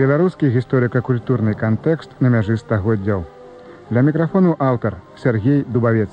Беларускі гісторыка-культурны кантэкст на мяжы стагоддзяў. Для мікрафону аўтар Сергей Дубавец.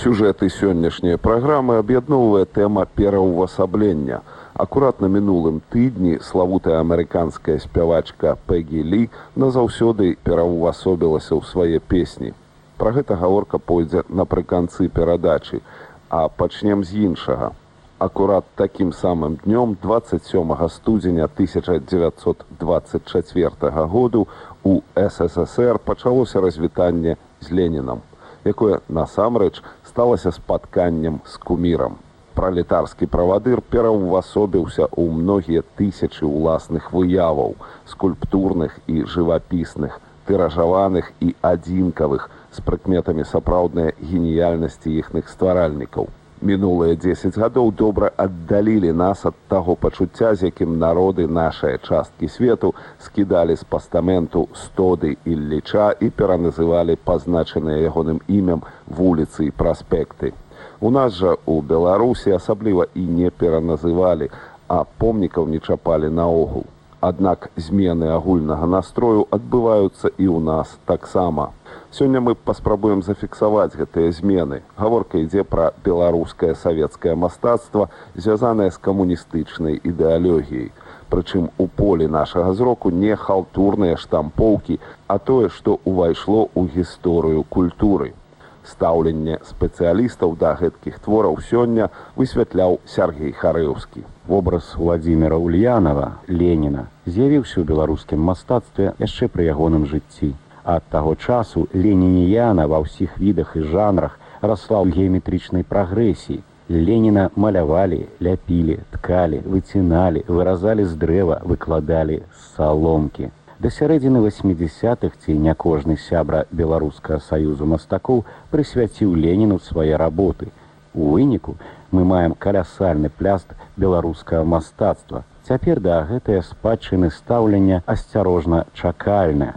Сюжэты сённяшняй праграмы аб'ядноўвае тэма пераўвасаблення. Акурат на мінулым тыдні славутая амерыканская спявачка Пегі Лі назаўсёды пераўвасобілася ў свае песні. Пра гэта гаворка пойдзе напрыканцы перадачы, а пачнем з іншага. Акурат такім самым днём 27 студзеня 1924 году у ССР пачалося развітанне з Ленінам, якое насамрэч сталася спатканнем з кумірам. Пралетарскі правадыр пераўвасобіўся ў многія тысячы ўласных выяваў, скульптурных і жывапісных, тыражаваных і адзінкавых з прыкметамі сапраўднай геніяльнасці іхных стваральнікаў. Мінулыя 10 гадоў добра аддалілі нас ад таго пачуцця, з якім народы нашай часткі свету скідалі з пастаменту стоды і ліча і пераназывалі пазначаныя ягоным імем вуліцы і праспекты. У нас жа у Беларусі асабліва і не пераназывалі, а помнікаў не чапалі наогул. Аднак змены агульнага настрою адбываюцца і ў нас таксама. Сёння мы паспрабуем зафіксаваць гэтыя змены. Гаворка ідзе пра беларускае савецкае мастацтва, звязанае з камуністычнай ідэалогіяй. Прычым у полі нашага зроку не халтурныя штампоўкі, а тое, што ўвайшло ў гісторыю культуры. Стаўленне спецыялістаў да гэткіх твораў сёння высвятляў Сергей Харэўскі. Вобраз Владзіміра Ульянова Леніна з'явіўся ў беларускім мастацтве яшчэ пры ягоным жыцці. Ад таго часу ленініяна ва ўсіх відах і жанрах расла ў геаметрычнай прагрэсіі. Леніна малявалі, ляпілі, ткалі, выціналі, выразалі з дрэва, выкладалі з саломкі. Да сярэдзіны 80-х ці не кожны сябра беларускага саюзу мастакоў прысвяціў Леніну свае работы. У выніку мы маем калясальны пляст беларускага мастацтва. Цяпер да гэтыя спадчыны стаўлення асцярожна чакальная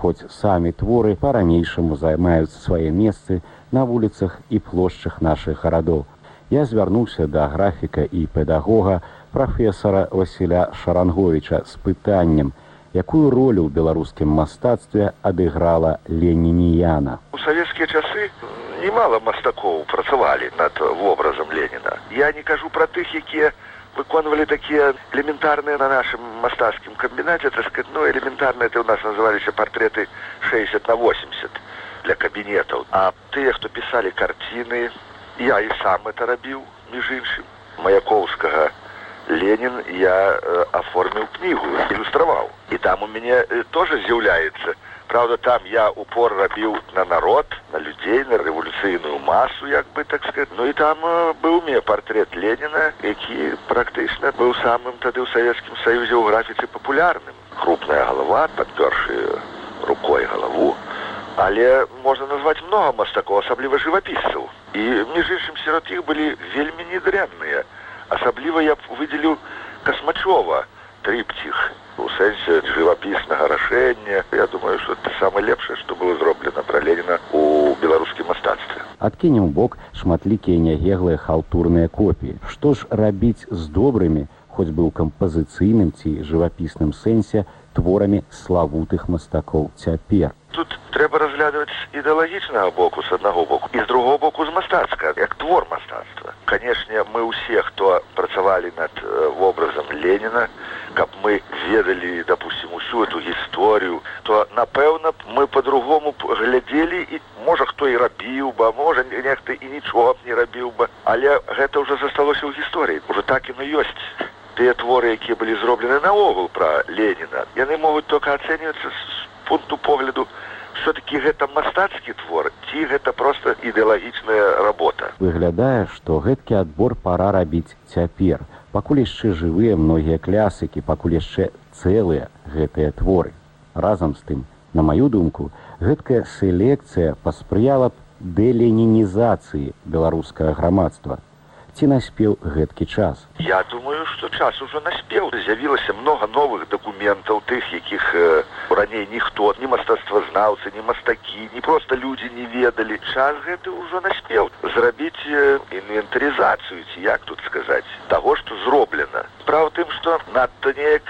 хоць самі творы па-ранейшаму займаюць свае месцы на вуліцах і плошчах нашых гарадоў. Я звярнуўся да графіка і педагога прафесара Васіля Шаранговича з пытаннем, якую ролю ў беларускім мастацтве адыграла Ленініяна. У савецкія часы немало мастакоў працавалі над вобразам Леніна. Я не кажу пра тых, якія выконывали такие элементарные на нашем мастарском комбинате, так сказать, ну, элементарные, это у нас назывались портреты 60 на 80 для кабинетов. А те, кто писали картины, я и сам это робил, между иншим, Маяковского, Ленин, я э, оформил книгу, иллюстровал. И там у меня э, тоже з'является Правда, там я упор рабіў на народ, на людзей, на рэвалюцыйную масу, як бы так сказать. Ну і там э, быў мне портрет Леніна, які практычна быў самым тады ў савецкім саюзе ў графіцы папулярным. Крупная галава, падпёршы рукой галаву. Але можна назваць многа мастакоў, асабліва жывапісцаў. І між іншым сярод іх былі вельмі недрэнныя. Асабліва я выдзелю касмачова трыпціх у сэнсе жывапіснага рашэння я думаю что это самое лепшае что было зроблена пра леніна у беларускім мастацтве адкінем бок шматлікія нягеглыя халтурныя копіі што ж рабіць з добрымі хоць бы ў кампазіцыйным ці жывапісным сэнсе творамі славутых мастакоў цяпер тут трэба разглядваць ідэалагічнага боку з аднаго боку і з другого боку з мастацка як твор мастацтва. Канешне мы ўсе хто працавалі над вобразам леніна каб мы ведалі допустим усю эту гісторыю то напэўна мы по-другому глядзелі і можа хто і рабіў бы можа нехта і нічога б не рабіў бы. Але гэта ўжо засталося ў гісторыі. Уже так і ну ёсць тыя творы якія былі зроблены наогул пра леніна. Яны могуць только ацэньвацца з пункту погляду все-таки гэта мастацкі твор ці гэта просто ідэалагічная работа? Выглядае што гэткі адбор пора рабіць цяпер. Пакуль яшчэ жывыя многія клясыкі пакуль яшчэ цэлыя гэтыя творы. Разам з тым на маю думку гэткая селекцыя паспрыяла б дэленінізацыі беларускага грамадства ці наспеў гэткі час. Я думаю что час ужо наспеў. З'явілася много новых дакументаў тых якіх э, раней ніхто ні мастацтвазнаўцы ні мастакі не просто людзі не ведалі. Час гэты ўжо наспеў. Зрабіць інвентарызацыю ці як тут сказаць таго што зроблена. Справа тым што надта неяк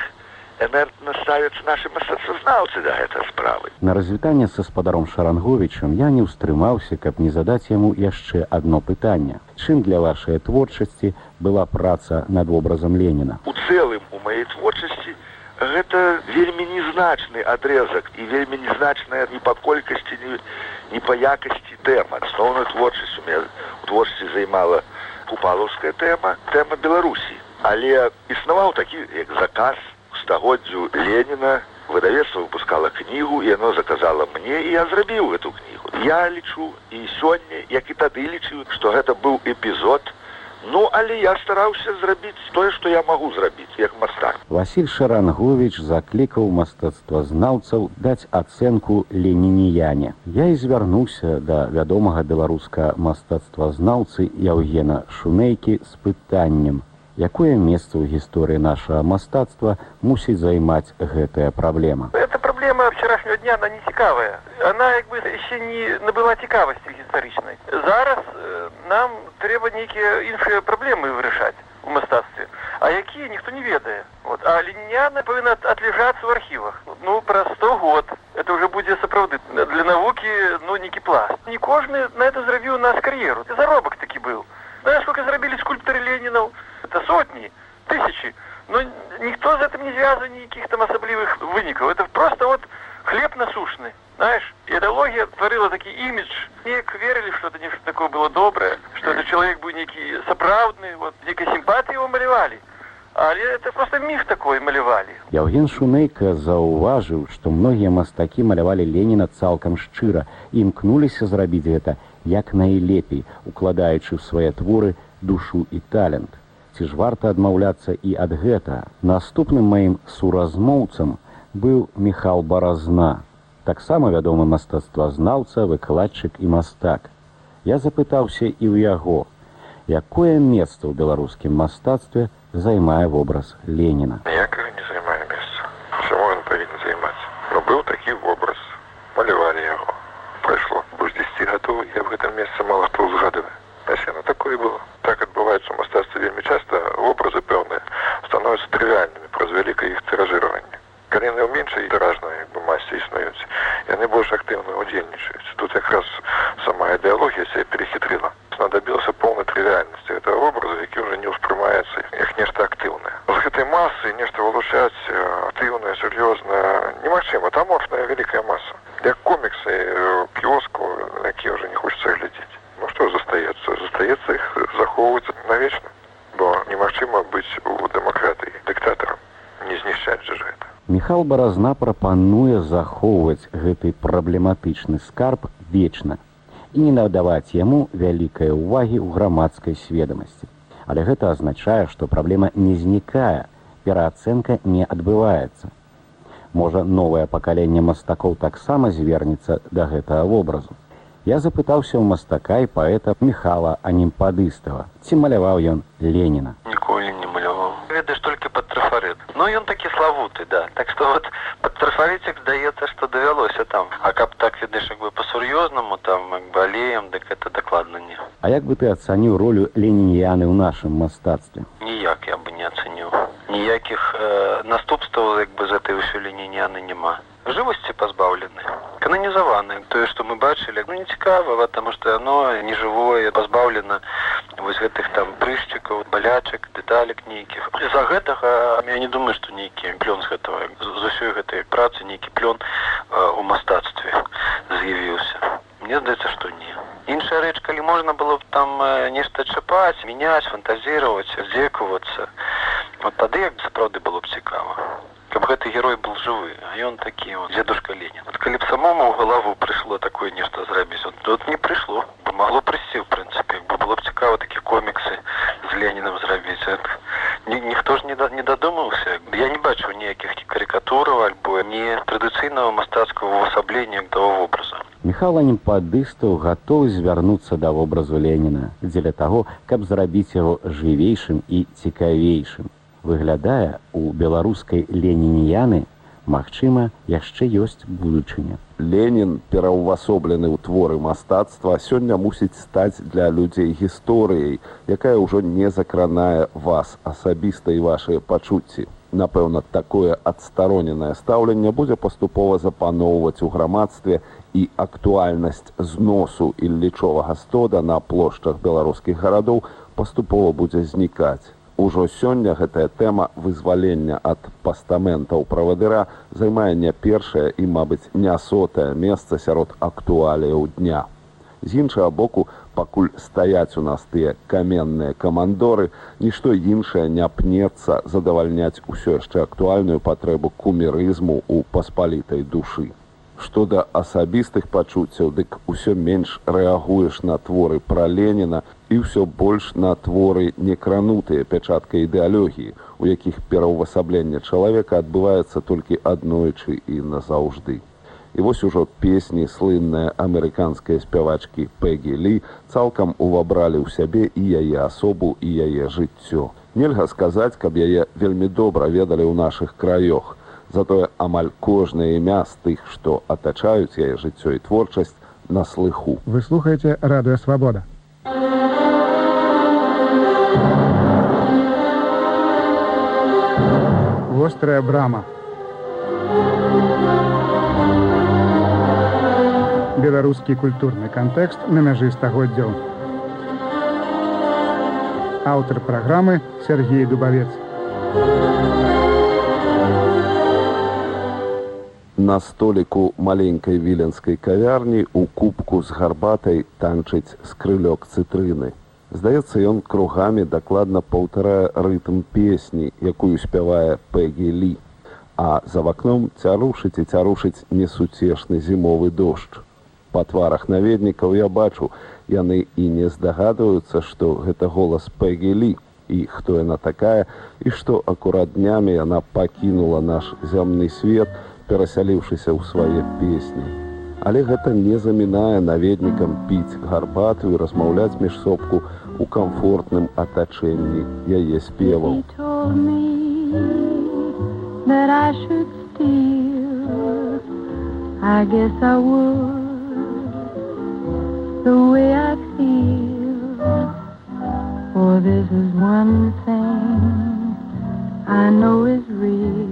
энергна ставяцца нашы мастацтвазнаўцы да гэтай справы На развітанне са спадаром Шаранговічам я не ўстрымаўся, каб не задаць яму яшчэ адно пытанне. Чым для вашай творчасці была праца над вобразам Леніна? у цэлым у маёй творчасці гэта вельмі незначны адрезак і вельмі незначная ні па колькасці ні, ні па якасці тэма асноўную творчасць у меня у творчасці займала купалаўская тэма тэма беларусі але існаваў такі як заказ стагоддзю леніна выдавецтва выпускала кнігу і яно заказала мне і я зрабіў эту кнігу. Я лічу і сёння як і тады лічыў што гэта быў эпізод. Ну але я стараўся зрабіць тое што я магу зрабіць як мастак. Васіль Шаранговіч заклікаў мастацтвазнаўцаў даць ацэнку ленініяне. Я і звярнуўся да вядомага беларуска мастацтвазнаўцы Яўгена Шунейкі з пытаннем, якое месца ў гісторыі нашага мастацтва мусіць займаць гэтая праблема. Эта проблема вчерашнего дня, она не цікавая. Она як бы еще не набыла цікавости гістарычнай. Зараз э, нам трэба нейкія іншыя праблемы вырашаць у мастацтве. А якія ніхто не ведае. Вот. А ліняна павінна отлежацца ў архівах. Ну, праз 100 год. Это уже будзе сапраўды для навукі ну некі пласт. Не кожны на это зрабіў нас кар'еру. Заробак такі быў. Знаешь, сколько зрабілі скульптары Ленінаў? Это сотні, тысячи. Но никто за этим не связан, никаких там особливых выников. Это просто вот хлеб насущный. Знаешь, идеология творила такой имидж. Нек верили, что это нечто такое было доброе, что этот человек был некий соправдный, вот некой симпатии его малевали. А это просто миф такой малевали. Яўген Шунейка заўважыў, што многія мастакі малявалі Леніна цалкам шчыра і імкнуліся зрабіць гэта як найлепей, укладаючы ў свае творы душу і талент. Ці ж варта адмаўляцца і ад гэта. Наступным маім суразмоўцам быў Міхал Баразна, таксама вядомы мастацтвазнаўца, выкладчык і мастак. Я запытаўся і ў яго, якое месца ў беларускім мастацтве займае вобраз Леніна. Ніякага не займае месца. Чаму ён павінен займацца? Ну быў такі вобраз. Малявалі яго. Прайшло больш 10 гадоў, я в гэтым месцы мала хто ўзгадывае. Ась яно такое было. Так адбываецца ў мастацтве вельмі часта вобразы пэўныя становяцца трывіальнымі праз вялікае іх тыражыраванне. Калі яны ў меншай тыражнай як бы масці існуюць, яны больш актыўна ўдзельнічаюць. Тут якраз сама ідэалогія сябе перехітрыла. Знадабілася поўнай трывіальнасці гэтага вобразу, які ўжо не ўспрымаецца як нешта актыўнае. З гэтай масы нешта вылучаць э, актыўнае, сур'ёзнае немагчыма, там мощная вялікая маса. Як коміксы э, кіоску, на якія ўжо не хочацца глядзець. Ну што застаецца? Застаецца іх захоўваць навечна. Бо немагчыма быць у дэмакратыі дыктатарам. Не знішчаць гэта. Міхал Баразна прапануе захоўваць гэты праблематычны скарб вечна і не надаваць яму вялікай увагі ў грамадскай сведамасці. Але гэта азначае, што праблема не знікае, пераацэнка не адбываецца. Можа, новае пакаленне мастакоў таксама звернецца да гэтага вобразу. Я запытаўся ў мастака і паэта Михала Анімпадыстава, ці маляваў ён Леніна. Ніколі не маляваў. Ведаеш толькі пад трафарет. Ну ён такі славуты, да. Так што вот пад трафаретик здаецца, што давялося там. А каб так ведаеш як бы па-сур'ёзнаму там як бы алеем, дык это дакладна не. А як бы ты ацаніў ролю ленініяны ў нашым мастацтве? Ніяк я бы не ацаніў. Ніякіх э, наступстваў як бы з этой ўсё лініяны няма. Жывасці пазбаўлены. Кананізаваны. Тое, што мы бачылі, ну не цікава, таму што яно нежывое, пазбаўлена вось гэтых там прышчыкаў, балячак, дэталек нейкіх. З-за гэтага я не думаю, што нейкі плён з гэтага з усёй гэтай працы нейкі плён э, у мастацтве з'явіўся. Мне здаецца, што не. Іншая рэч, калі можна было б там э, нешта чапаць, мяняць, фантазіраваць, здзекавацца, вот тады як сапраўды было б цікава. Каб гэты герой был жывы, а ён такі вот, дзедушка Ленін. Вот калі б самому ў галаву прыйшло такое нешта зрабіць, вот, тут не прыйшло. Бо Магло прыйсці, в прынцыпе, было б цікава такі коміксы з Ленінам зрабіць. Ні, ніхто ж не, да, не дадумаўся. Я не бачу ніякіх карикатураў альбо не традыцыйнага мастацкага увасаблення таго вобраза. Михал Анімпадыстаў гатовы звярнуцца да вобразу Леніна дзеля таго, каб зрабіць яго жывейшым і цікавейшым. Выглядае, у беларускай ленініяны Магчыма, яшчэ ёсць будучыня. Ленін, пераўвасоблены ў творы мастацтва, сёння мусіць стаць для людзей гісторыяй, якая ўжо не закранае вас асабіста і вашыя пачуцці. Напэўна, такое адстароненае стаўленне будзе паступова запаноўваць у грамадстве і актуальнасць зносу іллічовага стода на плошчах беларускіх гарадоў паступова будзе знікаць. Ужо сёння гэтая тэма вызвалення ад пастаментаў правадыра займае не першае і, мабыць, не сотае месца сярод актуаліяў дня. З іншага боку, пакуль стаяць у нас тыя каменныя камандоры, нішто іншае не пнецца задавальняць усё яшчэ актуальную патрэбу кумірызму ў паспалітай душы. Што да асабістых пачуццяў, дык усё менш рэагуеш на творы пра Леніна і ўсё больш на творы некранутыя пячаткай ідэалогіі, у якіх пераўвасабленне чалавека адбываецца толькі аднойчы і назаўжды. І вось ужо песні слынныя амерыканскай спявачкі Пегі Лі цалкам увабралі ў сябе і яе асобу і яе жыццё. Нельга сказаць, каб яе вельмі добра ведалі ў нашых краёх. Затое амаль кожнае імя з тых, што атачаюць яе жыццё і творчасць на слыху. Вы слухаеце радыё Вострая брама. беларускі культурны кантэкст на мяжы стагоддзяў. Аўтар праграмы Сергей Дубавец. На століку маленькай віленскай кавярні у кубку з гарбатай танчыць скрылёк цытрыны. Здаецца, ён кругамі дакладна паўтарае рытм песні, якую спявае Пегі Лі. А за вакном цярушыць і цярушыць несуцешны зімовы дождж па тварах наведнікаў я бачу яны і не здагадваюцца што гэта голас пегелі і хто яна такая і што акурат днямі яна пакінула наш зямны свет перасяліўшыся ў свае песні але гэта не замінае наведнікам піць гарбату і размаўляць між сопку у камфортным атачэнні яе спеваў I guess I would the way I feel. For this is one thing I know is real.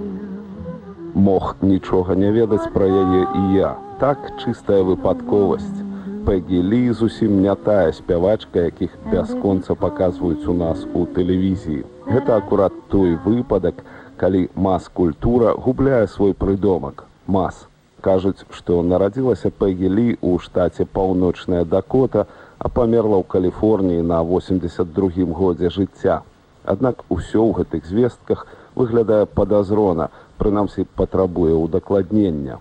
Мог нічога не ведаць пра яе і я. Так чыстая выпадковасць. Пегі Лі зусім не тая спявачка, якіх бясконца паказваюць у нас у тэлевізіі. Гэта акурат той выпадак, калі мас-культура губляе свой прыдомак. Мас кажуць, што нарадзілася Пегелі ў штаце паўночная дакота, а памерла ў Каліфорніі на 82 годзе жыцця. Аднак усё ў гэтых звестках выглядае падазрона, прынамсі патрабуе ўдакладнення.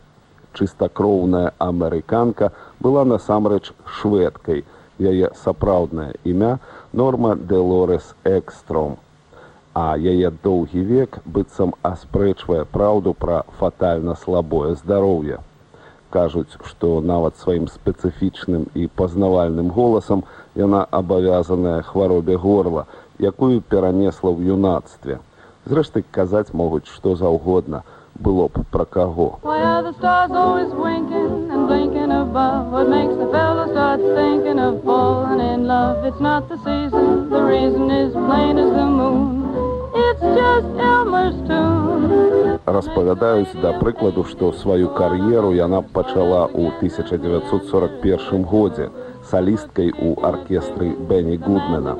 Чыстакроўная амерыканка была насамрэч шведкай. Яе сапраўднае імя норма Делорес Экстром а яе доўгі век быццам аспрэчвае праўду пра фатальна слабое здароўе. Кажуць, што нават сваім спецыфічным і пазнавальным голасам яна абавязаная хваробе горла, якую перанесла ў юнацтве. Зрэшты казаць могуць што заўгодна было б пра каго. Распавядаюць да прыкладу, што сваю кар'еру яна пачала ў 1941 годзе салісткай у аркестры Бенні Гудмена.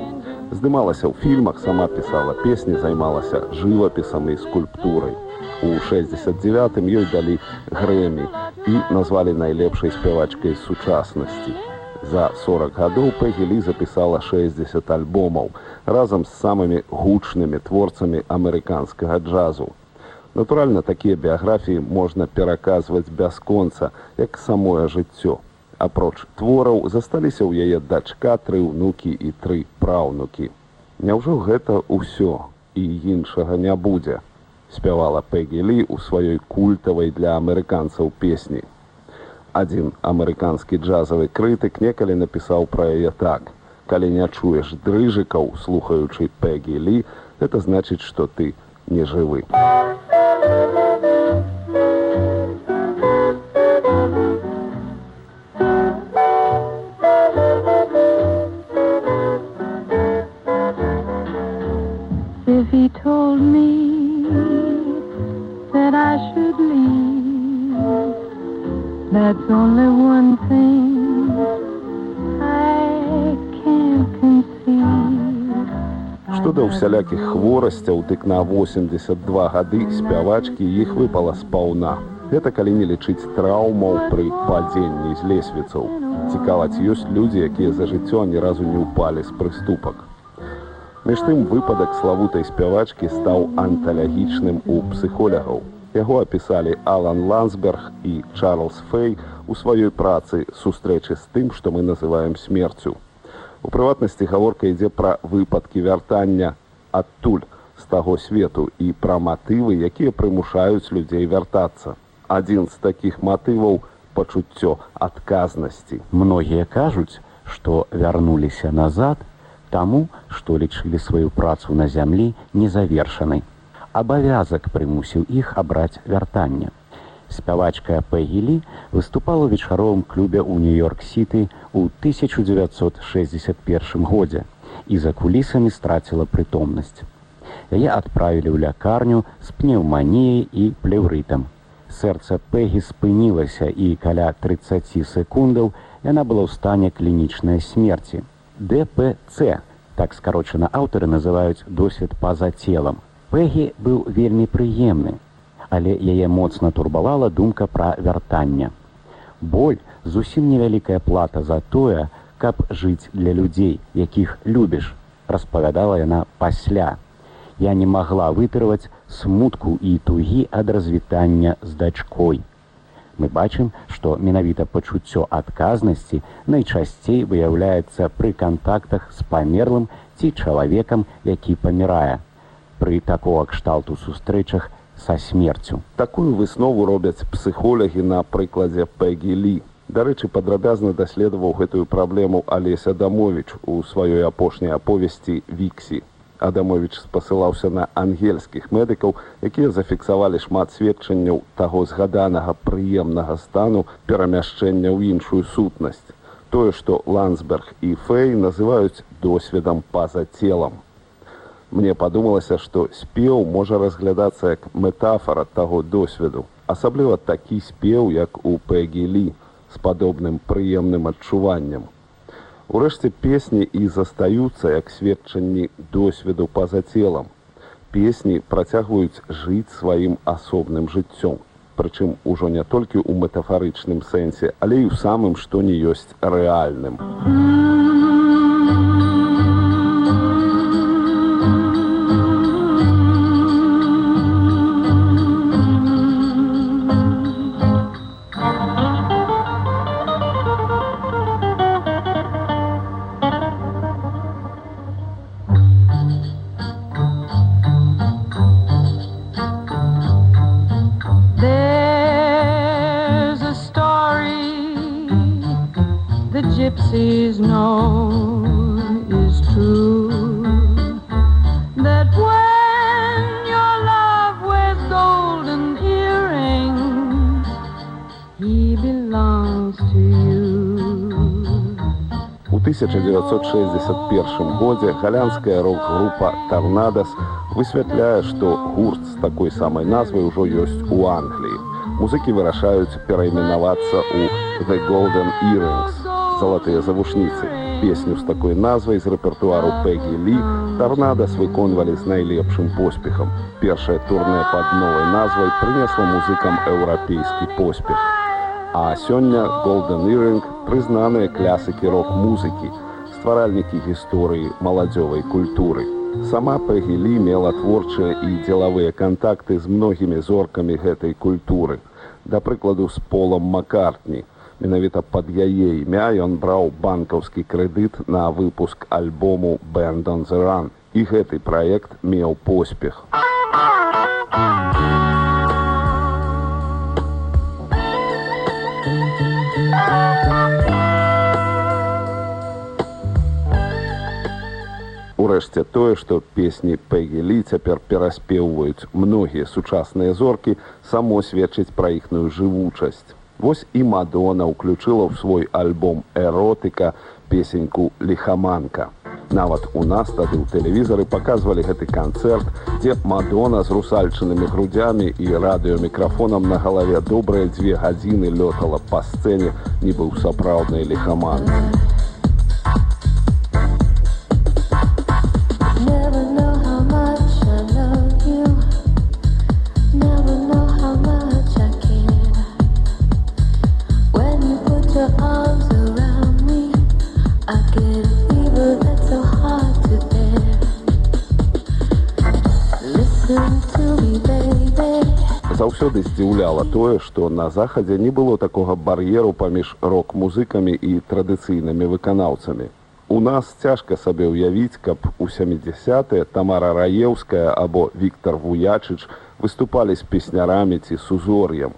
Здымалася ў фільмах, сама пісала песні, займалася жывапісам і скульптурай. У 69 ёй далі грэмі і назвалі найлепшай спявачкай сучаснасці. За 40 гадоў Пегелі запісала 60 альбомаў разам з самымі гучнымі творцамі амерыканскага джазу. Натуральна, такія біяграфіі можна пераказваць бясконца, як самое жыццё. Апроч твораў засталіся ў яе дачка тры ўнукі і тры праўнукі. Няўжо гэта ўсё і іншага не будзе, спявала Пегелі ў сваёй культавай для амерыканцаў песні адзін амерыканскі джазавы крытык некалі напісаў пра яе так калі не чуеш дрыжыкаў слухаючы пегі лі это значыць што ты не жывы хворасцяў, дык на 82 гады спявачкі іх выпала спаўна. Гэта калі не лічыць траўмаў пры падзенні з лесвіцаў. Цікава, ці ёсць людзі, якія за жыццё ні разу не ўпалі з прыступак. Між тым выпадак славутай спявачкі стаў анталагічным у псіхолягаў. Яго апісалі Алан Лансберг і Чарльз Фэй у сваёй працы сустрэчы з тым, што мы называем смерцю. У прыватнасці гаворка ідзе пра выпадкі вяртання адтуль таго свету і пра матывы, якія прымушаюць людзей вяртацца. Адзін з такіх матываў пачуццё адказнасці. Многія кажуць, што вярнуліся назад таму, што лічылі сваю працу на зямлі незавершанай. Абавязак прымусіў іх абраць вяртанне. Спявачка Пэгілі выступала ў вечаровым клубе ў Нью-Йорк-сіты ў 1961 годзе і за кулісамі страціла прытомнасць. Яе адправілі ў лякарню з пнеўманіяй і плеўрытам. Сэрца Пэгі спынілася і каля 30 секундаў яна была ў стане клінічнай смерці. ДПЦ, так скарочана аўтары называюць досвед па-за целам. Пэгі быў вельмі прыемны, але яе моцна турбавала думка пра вяртанне. Боль зусім невялікая плата за тое, каб жыць для людзей, якіх любіш, распавядала яна пасля. Я не магла вытрываць смутку і тугі ад развітання з дачкой. Мы бачым, што менавіта пачуццё адказнасці найчасцей выяўляецца пры кантактах з памерлым ці чалавекам, які памірае. Пры такога кшталту сустрэчах са смерцю. Такую выснову робяць псіхолагі на прыкладзе Пегі Лі. Дарэчы, падрабязна даследаваў гэтую праблему Алеся Дамовіч у сваёй апошняй аповесці Віксі. Адамович спасылаўся на ангельскіх медыкаў, якія зафіксавалі шмат сведчанняў таго згаданага прыемнага стану перамяшчэння ў іншую сутнасць. Тое, што Лансберг і Фэй называюць досведам па-за целам. Мне падумалася, што спеў можа разглядацца як метафара таго досведу, асабліва такі спеў, як у Пегі Лі з падобным прыемным адчуваннем. Урэшце песні і застаюцца як сведчанні досведу па-за целам. Песні працягваюць жыць сваім асобным жыццём. Прычым ужо не толькі ў метафарычным сэнсе, але і ў самым, што не ёсць рэальным. There's gypsies know is true. That when your love wears golden earrings, he belongs to you. У 1961 годзе галянская рок-група Тарнадас высвятляе, што гурт з такой самай назвай ужо ёсць у Англіі. Музыкі вырашаюць перайменавацца ў The Golden Earrings залатыя завушніцы. Песню з такой назвай з рэпертуару Пегі Лі Тарнадас выконвалі з найлепшым поспехам. Першае турне пад новай назвай прынесла музыкам еўрапейскі поспех. А сёння Golden Earring прызнаныя клясыкі рок-музыкі, стваральнікі гісторыі маладзёвай культуры. Сама Пегі Лі мела творчыя і дзелавыя кантакты з многімі зоркамі гэтай культуры. Да прыкладу з полам Маккартні. Менавіта пад яе імя ён браў банкаўскі крэдыт на выпуск альбому the Run. І гэты праект меў поспех. Урэшце тое, што песні Пегі Лі цяпер пераспеўваюць многія сучасныя зоркі, само сведчыць пра іхную жывучасць. Вось і Мадона ўключыла ў свой альбом эротыка песеньку лихаманка. Нават у нас тады ў тэлевізары паказвалі гэты канцэрт, дзе Мадона з русальчанымі грудзямі і радыёмікрафонам на галаве добрыя дзве гадзіны лётала па сцэне, нібы ў сапраўднай ліхаманы. Заўсёды здзіўляла тое, што на захадзе не было такога бар'еру паміж рок-музыкамі і традыцыйнымі выканаўцамі. У нас цяжка сабе ўявіць, каб у 70 Тамара Раеўская або Віктор Вуячыч выступалі з песнярамі ці сузор'ем.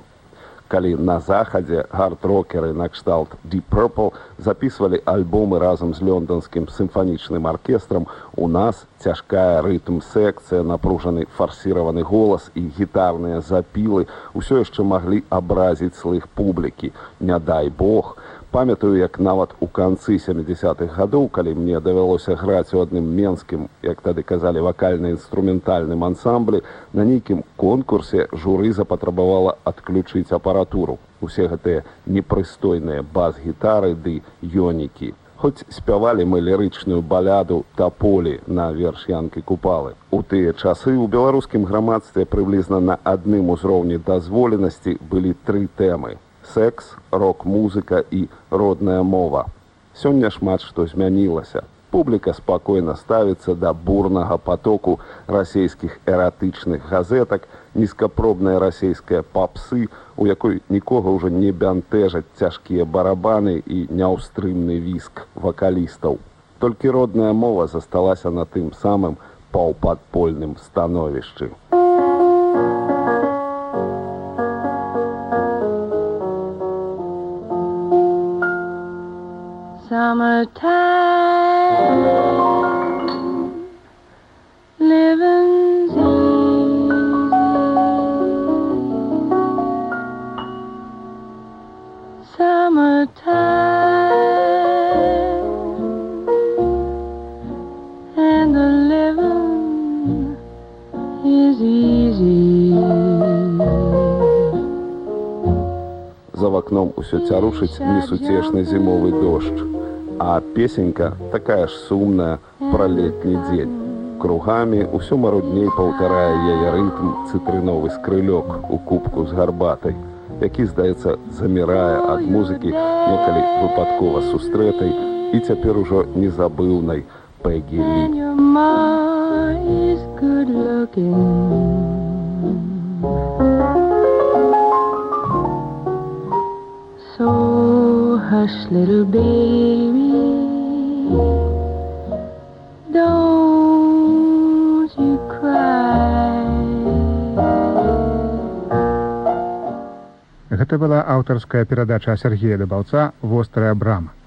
Калі на захадзе гард-рокеры накшталт Deep Purple записывалі альбомы разам з лёнданскім сімфанічным аркестрам, у нас цяжкая рытм-секцыя, напружаны фарсіраваны голас і гітарныя запілы ўсё яшчэ маглі абразіць слых публікі. Не дай Бог, памятаю як нават у канцы 70-х гадоў калі мне давялося граць у адным менскім як тады казалі вакальна-інструментальным ансамблі на нейкім конкурсе журы запатрабавала адключыць апаратуру. Усе гэтыя непрыстойныя бас-гітары ды ёнікі. Хоць спявалі мы лірычную баляду таполі на верш'янкі купалы. У тыя часы ў беларускім грамадстве прыблізна на адным узроўні дазволенасці былі тры тэмы секс, рок-музыка і родная мова. Сёння шмат што змянілася. Публіка спакойна ставіцца да бурнага потоку расійскіх эратычных газетак, нізкапробныя расійскія папсы, у якой нікога ўжо не бянтэжаць цяжкія барабаны і няўстрымны віск вакалістаў. Толькі родная мова засталася на тым самым паўпадпольным становішчы. Summertime, living's easy. Summertime, and the living is easy. За вакном усё цярушыць несуцешны зімовы дождж. А песенька такая ж сумная пра летні дзень. Кругамі ўсё марудней паўтарае яе рытм цытрыновы скрылёк у кубку з гарбатай, які, здаецца, замірае ад музыкі некалі выпадкова сустрэтай і цяпер ужо незабыўнай Пегі Лі. And your ma is good looking. So hush, little baby. Don't you cry. Гэта была аўтарская перадача Сергея Дабаўца вострая брама.